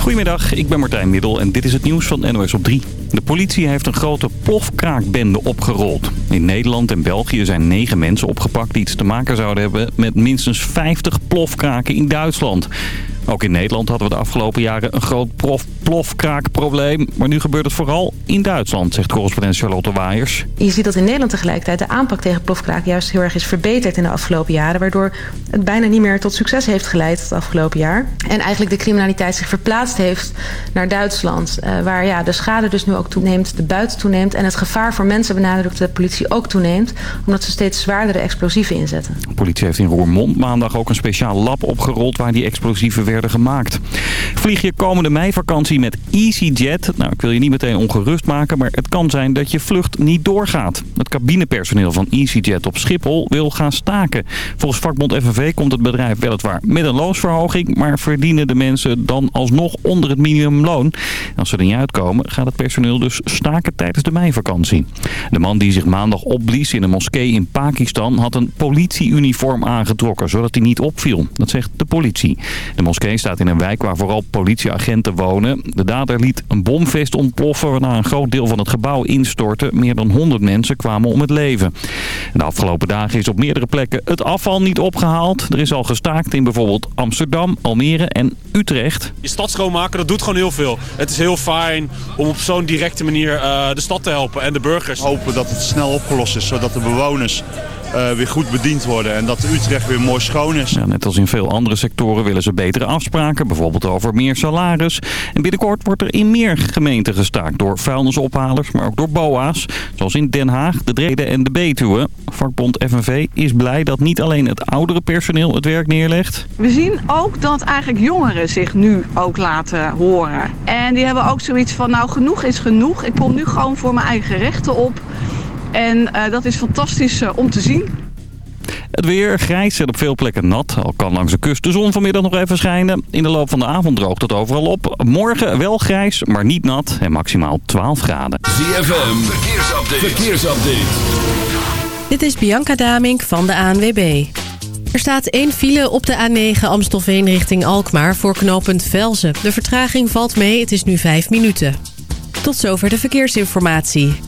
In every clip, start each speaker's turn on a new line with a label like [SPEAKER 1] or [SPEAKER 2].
[SPEAKER 1] Goedemiddag, ik ben Martijn Middel en dit is het nieuws van NOS op 3. De politie heeft een grote plofkraakbende opgerold. In Nederland en België zijn negen mensen opgepakt die iets te maken zouden hebben met minstens 50 plofkraken in Duitsland. Ook in Nederland hadden we de afgelopen jaren een groot plofkraakprobleem. Maar nu gebeurt het vooral in Duitsland, zegt correspondent Charlotte Waaiers.
[SPEAKER 2] Je ziet dat in Nederland tegelijkertijd de aanpak tegen plofkraak juist heel erg is verbeterd in de afgelopen jaren. Waardoor het bijna niet meer tot succes heeft geleid het afgelopen jaar. En eigenlijk de criminaliteit zich verplaatst heeft naar Duitsland. Uh, waar ja, de schade dus nu ook toeneemt, de buiten toeneemt. En het gevaar voor mensen benadrukt de politie ook toeneemt. Omdat ze steeds zwaardere explosieven inzetten.
[SPEAKER 1] De politie heeft in Roermond maandag ook een speciaal lab opgerold waar die explosieven werden gemaakt. Vlieg je komende meivakantie met EasyJet. Nou, ik wil je niet meteen ongerust maken, maar het kan zijn dat je vlucht niet doorgaat. Het cabinepersoneel van EasyJet op Schiphol wil gaan staken. Volgens vakbond FNV komt het bedrijf weliswaar met een loonsverhoging, maar verdienen de mensen dan alsnog onder het minimumloon. als ze er niet uitkomen, gaat het personeel dus staken tijdens de meivakantie. De man die zich maandag opblies in een moskee in Pakistan had een politieuniform aangetrokken, zodat hij niet opviel. Dat zegt de politie. De moskee staat in een wijk waar vooral politieagenten wonen. De dader liet een bomvest ontploffen waarna een groot deel van het gebouw instortte. Meer dan 100 mensen kwamen om het leven. De afgelopen dagen is op meerdere plekken het afval niet opgehaald. Er is al gestaakt in bijvoorbeeld Amsterdam, Almere en Utrecht.
[SPEAKER 3] Je stad schoonmaken, dat doet gewoon heel veel. Het is heel fijn om op zo'n directe manier uh, de stad te helpen en de burgers.
[SPEAKER 4] Hopen dat het snel opgelost is, zodat de bewoners uh, weer goed bediend worden. En dat Utrecht weer mooi schoon is.
[SPEAKER 1] Ja, net als in veel andere sectoren willen ze betere afspraken. Bijvoorbeeld over meer salaris. En binnenkort wordt er in meer gemeenten gestaakt. Door vuilnisophalers, maar ook door BOA's. Zoals in Den Haag, de Dreden en de Betuwe. Vakbond FNV is blij dat niet alleen het oudere personeel het werk neerlegt.
[SPEAKER 5] We zien ook dat eigenlijk jongeren zich nu ook laten horen. En die hebben ook zoiets van, nou genoeg is genoeg. Ik kom nu gewoon voor mijn eigen rechten op. En uh, dat is fantastisch uh, om te zien.
[SPEAKER 1] Het weer grijs en op veel plekken nat. Al kan langs de kust de zon vanmiddag nog even schijnen. In de loop van de avond droogt het overal op. Morgen wel grijs, maar niet nat. En maximaal 12 graden.
[SPEAKER 6] ZFM, verkeersupdate. verkeersupdate.
[SPEAKER 7] Dit is Bianca Damink van de ANWB. Er staat één file op de A9 Amstelveen richting Alkmaar voor knooppunt Velzen. De vertraging valt mee, het is nu 5 minuten. Tot zover de verkeersinformatie.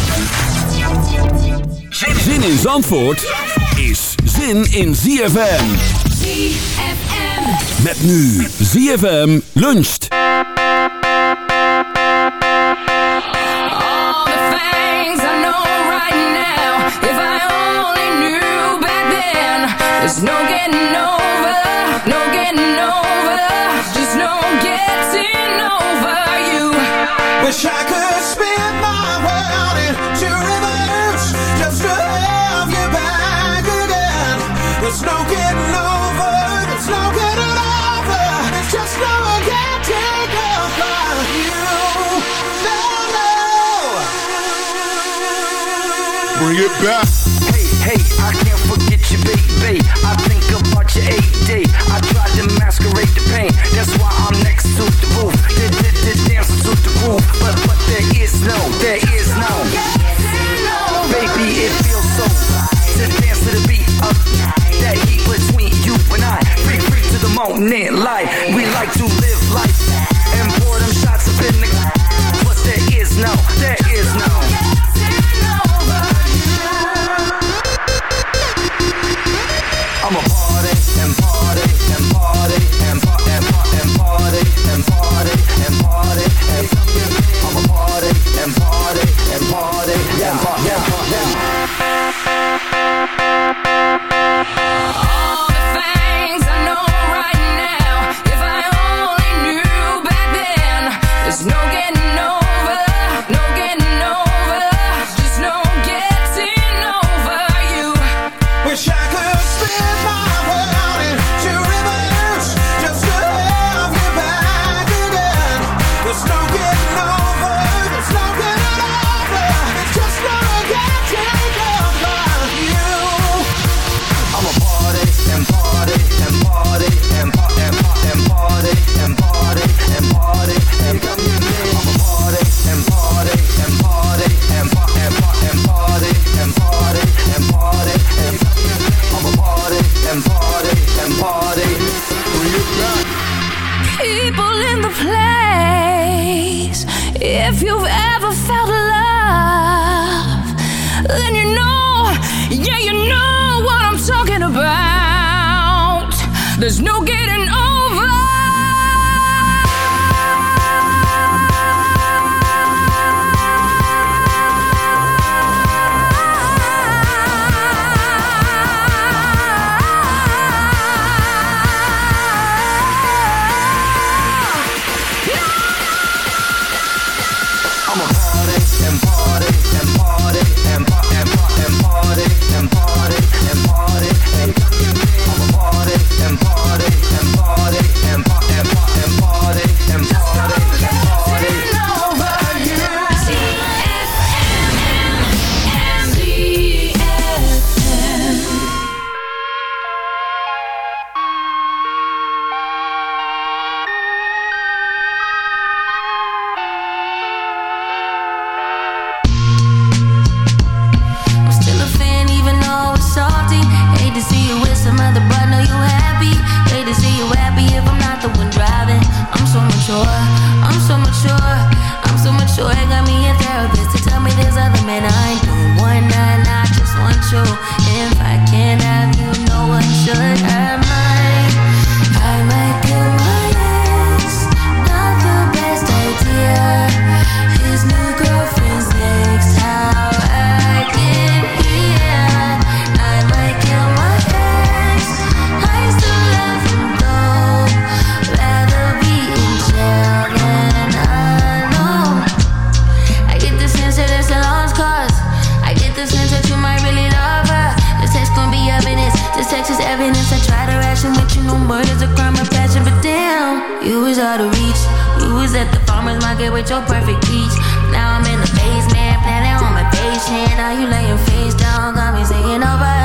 [SPEAKER 6] Zin in Zandvoort is zin in ZFM.
[SPEAKER 8] ZFM.
[SPEAKER 6] Met nu ZFM luncht.
[SPEAKER 8] All the things I know right now. If I only knew back then. There's no getting over, no getting over. Just no getting over you.
[SPEAKER 9] Wish I could
[SPEAKER 10] it back.
[SPEAKER 11] Hey, hey, I can't forget you, baby. I think about your AD. I tried to masquerade the pain. That's why I'm next to the roof. The, the, the dancing to the groove. But, but there is no, there is no. Baby, it feels so to dance to the beat of that heat between you and I. Free, free to the moment, light. We like to live life and pour them shots up in the. But there is no,
[SPEAKER 12] Yeah. Yeah, you know what I'm talking about. There's no getting. You was out of reach. You was at the farmer's market with your perfect peach. Now I'm in the basement, planning on my patient. Now you laying face down, got me singing over.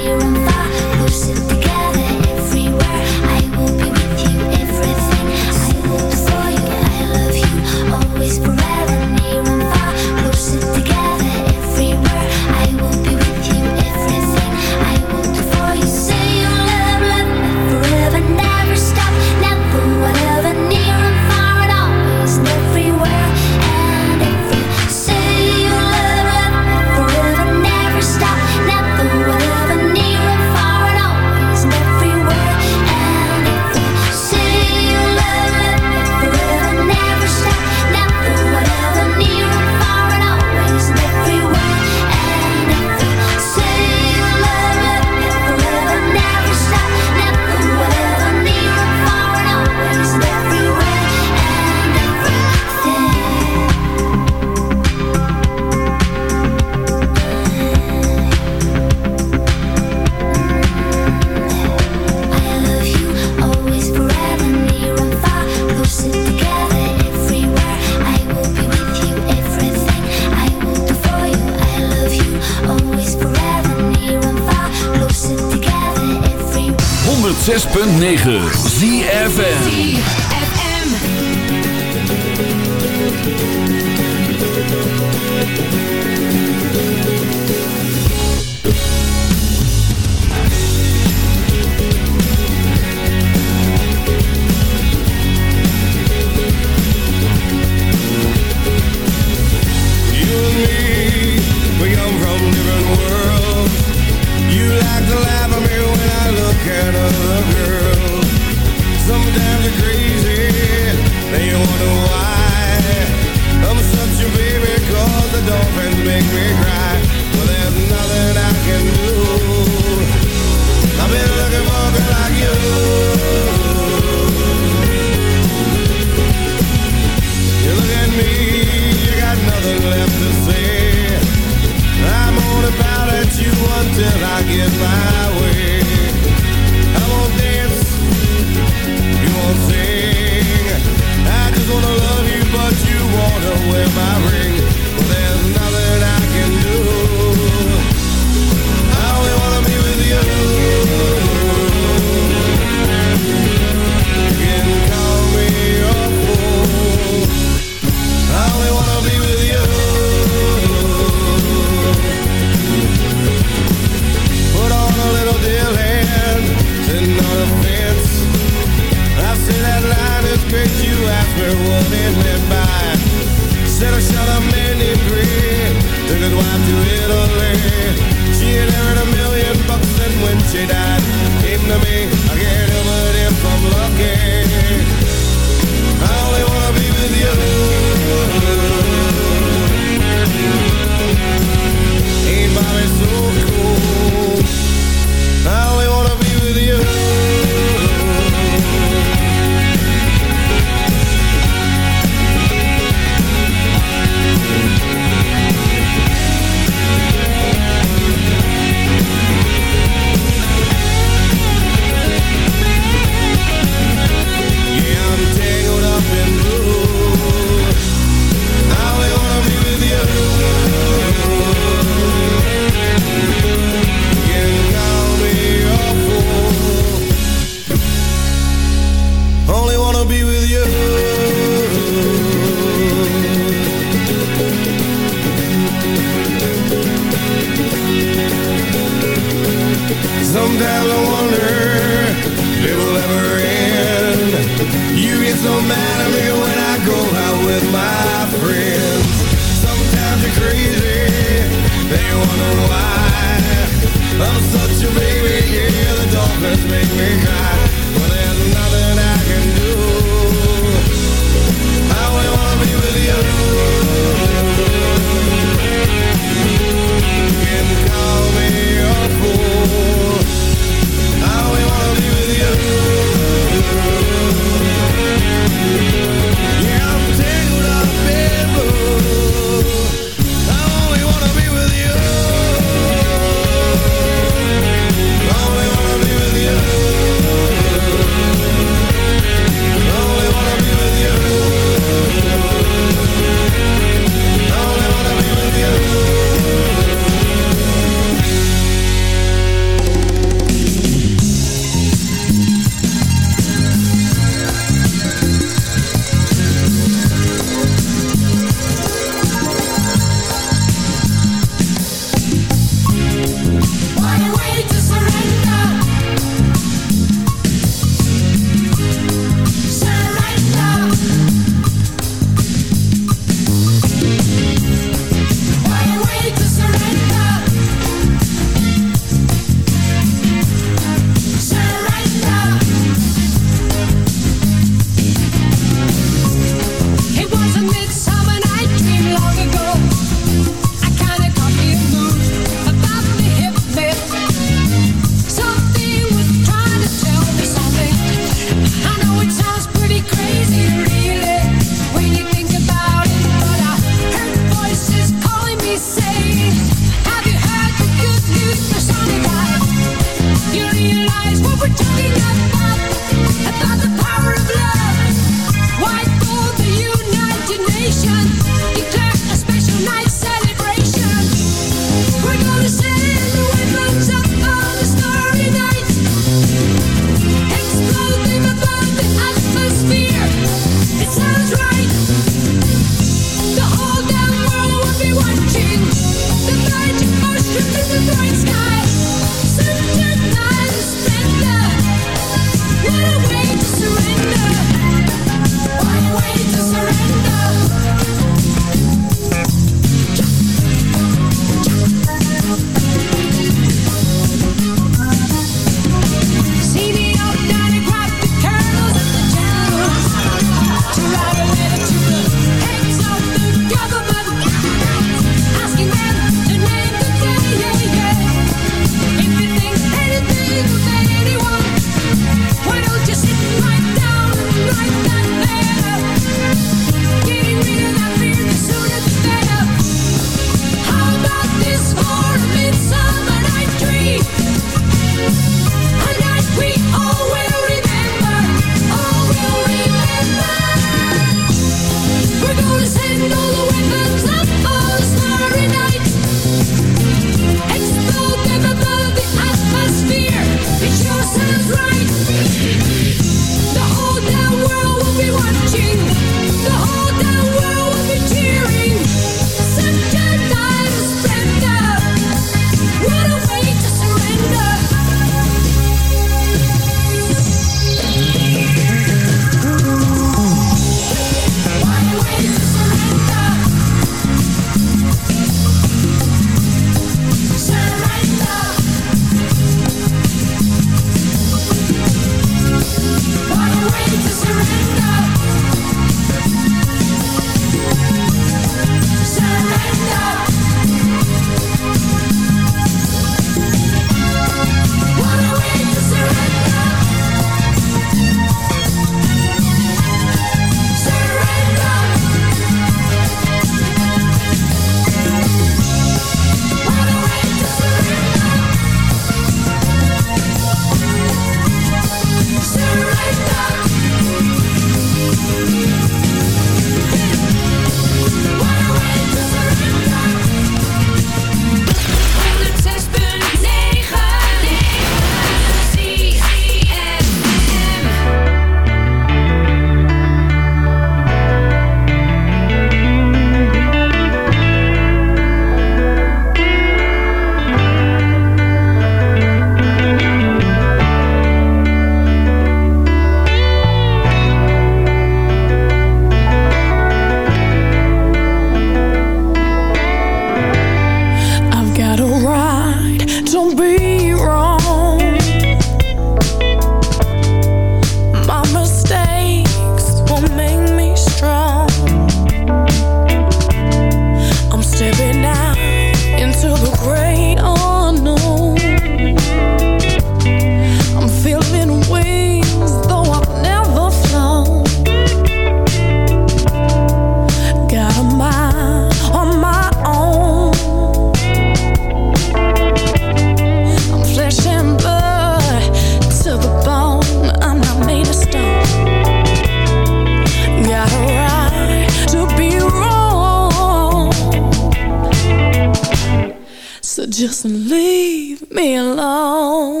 [SPEAKER 12] So just
[SPEAKER 8] leave me alone.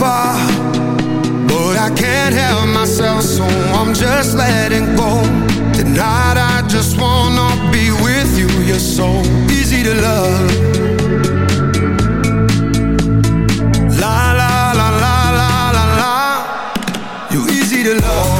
[SPEAKER 9] far But I can't help myself So I'm just letting go. Tonight I just wanna be with you You're so easy to love. La la la la la la la. You're easy to love.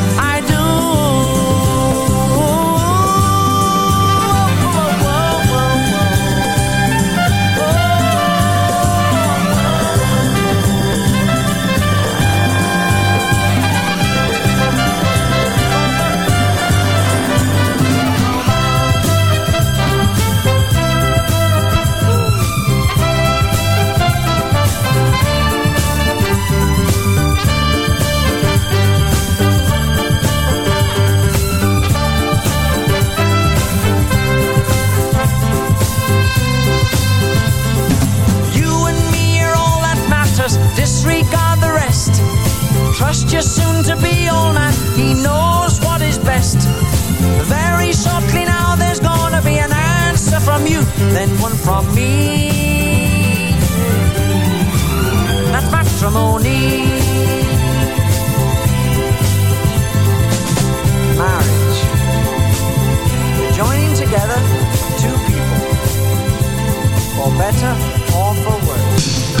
[SPEAKER 13] better or for worse.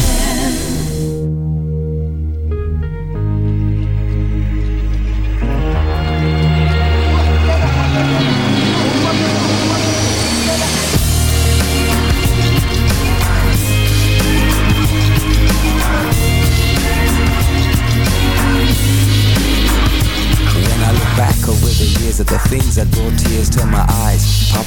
[SPEAKER 14] in my eyes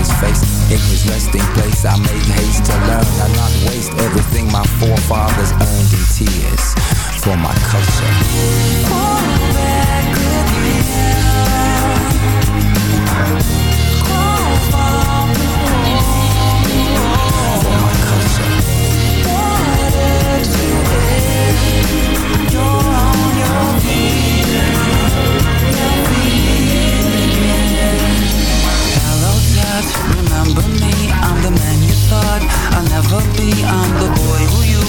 [SPEAKER 14] grandfather's face. In his resting place, I make haste to learn and not waste everything my forefathers earned in tears for my culture.
[SPEAKER 10] Never be. I'm the boy who you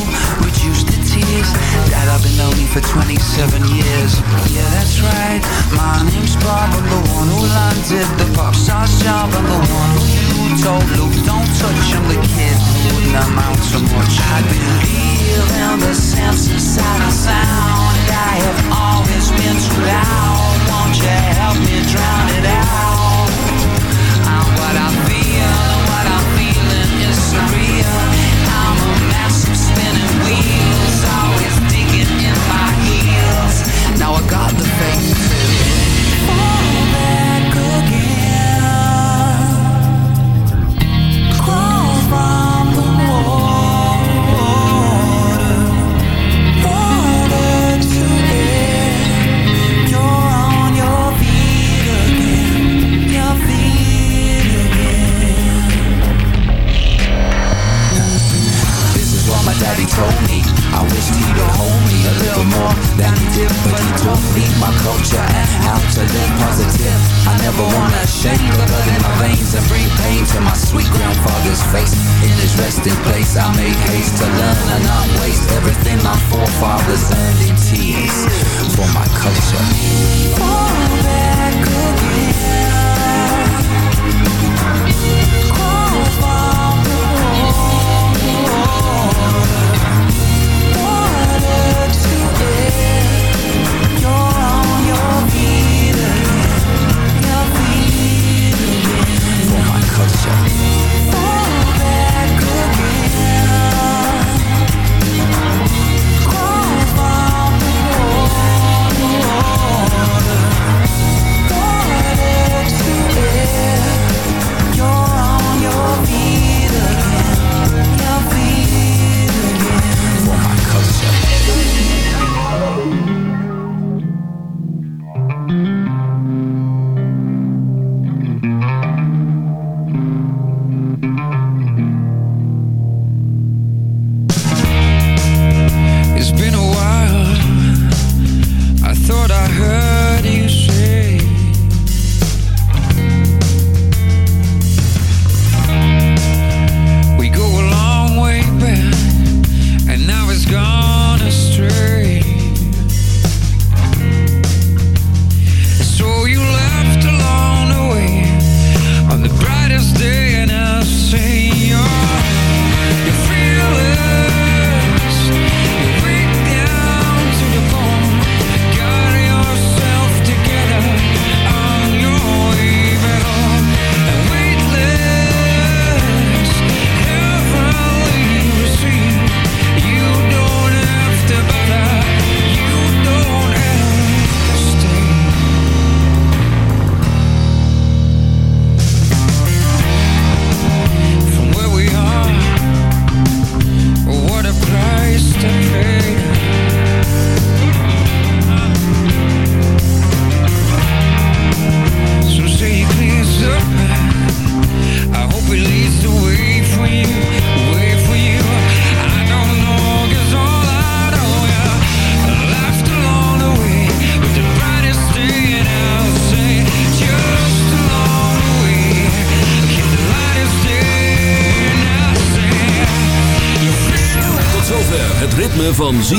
[SPEAKER 10] reduced to tears. Dad, I've been lonely for 27 years. Yeah, that's right. My name's Bob. I'm the one who landed the pop star's job. I'm the one who you told Luke, don't touch. I'm the kid wouldn't amount to much. I believe